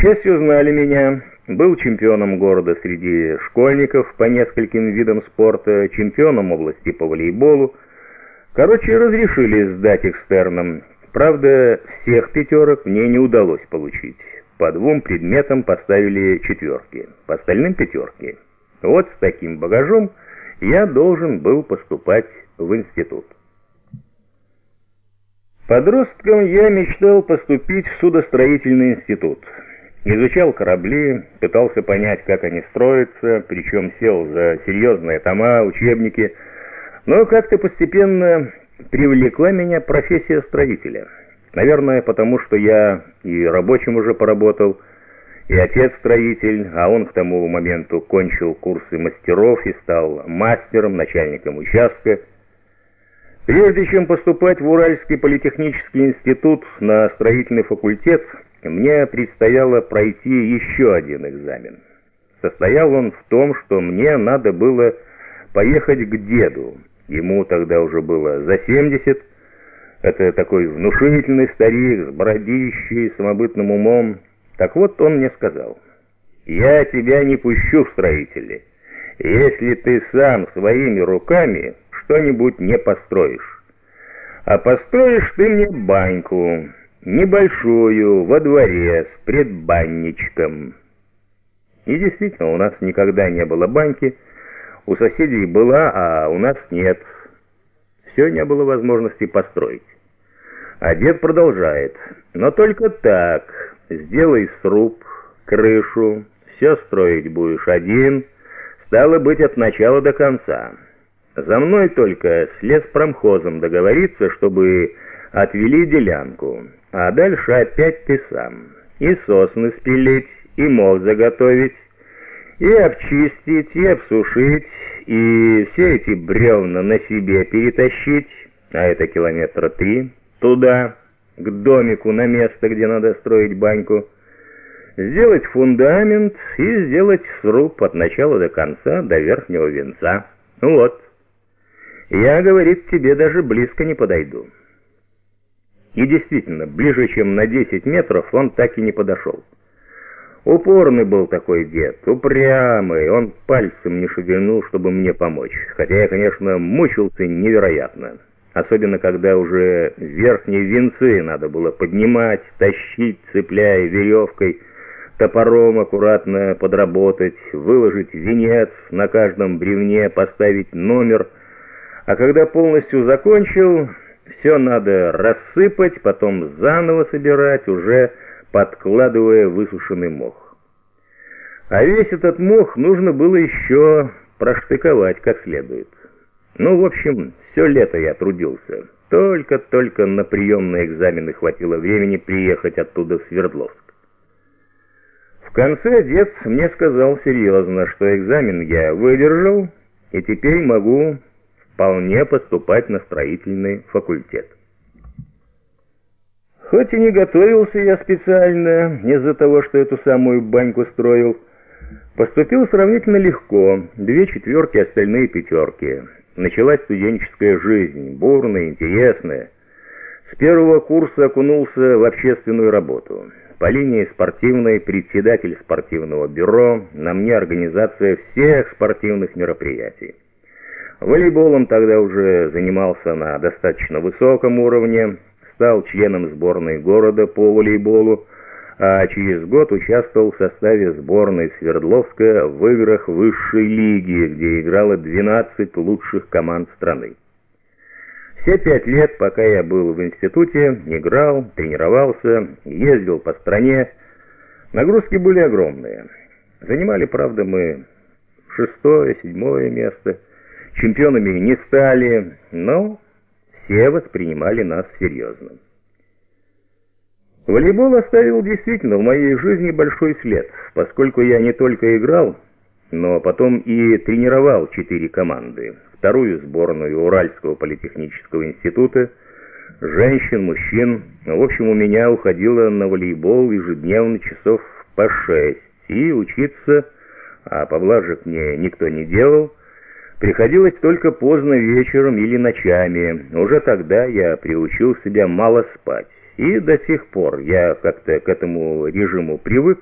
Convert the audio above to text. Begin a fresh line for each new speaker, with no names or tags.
счастью, знали меня. Был чемпионом города среди школьников по нескольким видам спорта, чемпионом области по волейболу. Короче, разрешили сдать экстерном. Правда, всех пятерок мне не удалось получить. По двум предметам поставили четверки, по остальным пятерки. Вот с таким багажом я должен был поступать в институт. Подростком я мечтал поступить в судостроительный институт. Изучал корабли, пытался понять, как они строятся, причем сел за серьезные тома, учебники. Но как-то постепенно привлекла меня профессия строителя. Наверное, потому что я и рабочим уже поработал, и отец строитель, а он к тому моменту кончил курсы мастеров и стал мастером, начальником участка. Прежде чем поступать в Уральский политехнический институт на строительный факультет, мне предстояло пройти еще один экзамен. Состоял он в том, что мне надо было поехать к деду. Ему тогда уже было за 70. Это такой внушительный старик с бородищей, самобытным умом. Так вот он мне сказал, «Я тебя не пущу в строители, если ты сам своими руками что-нибудь не построишь. А построишь ты мне баньку, небольшую, во дворе, с предбанничком. И действительно, у нас никогда не было баньки, у соседей была, а у нас нет. Все не было возможности построить. А дед продолжает, но только так, сделай сруб, крышу, все строить будешь один, стало быть от начала до конца». За мной только с леспромхозом договориться, чтобы отвели делянку, а дальше опять ты сам. И сосны спилить, и мох заготовить, и обчистить, и обсушить, и все эти бревна на себе перетащить, а это километра три, туда, к домику, на место, где надо строить баньку, сделать фундамент и сделать сруб от начала до конца, до верхнего венца. Вот. Я, говорит, тебе даже близко не подойду. И действительно, ближе, чем на 10 метров, он так и не подошел. Упорный был такой дед, упрямый, он пальцем не шевельнул, чтобы мне помочь. Хотя я, конечно, мучился невероятно. Особенно, когда уже верхние венцы надо было поднимать, тащить, цепляя веревкой, топором аккуратно подработать, выложить венец на каждом бревне, поставить номер — а когда полностью закончил, все надо рассыпать, потом заново собирать, уже подкладывая высушенный мох. А весь этот мох нужно было еще проштыковать как следует. Ну, в общем, все лето я трудился. Только-только на приемные экзамены хватило времени приехать оттуда в Свердловск. В конце дед мне сказал серьезно, что экзамен я выдержал, и теперь могу вполне поступать на строительный факультет. Хоть и не готовился я специально, из-за того, что эту самую баньку строил, поступил сравнительно легко, две четверки, остальные пятерки. Началась студенческая жизнь, бурная, интересная. С первого курса окунулся в общественную работу. По линии спортивной председатель спортивного бюро, на мне организация всех спортивных мероприятий. Волейболом тогда уже занимался на достаточно высоком уровне, стал членом сборной города по волейболу, а через год участвовал в составе сборной Свердловска в играх высшей лиги, где играло 12 лучших команд страны. Все пять лет, пока я был в институте, играл, тренировался, ездил по стране. Нагрузки были огромные. Занимали, правда, мы шестое, седьмое место – Чемпионами не стали, но все воспринимали нас серьезно. Волейбол оставил действительно в моей жизни большой след, поскольку я не только играл, но потом и тренировал четыре команды. Вторую сборную Уральского политехнического института, женщин, мужчин. В общем, у меня уходило на волейбол ежедневно часов по шесть. И учиться, а поблажек мне никто не делал, Приходилось только поздно вечером или ночами. Уже тогда я приучил себя мало спать И до сих пор я как-то к этому режиму привык,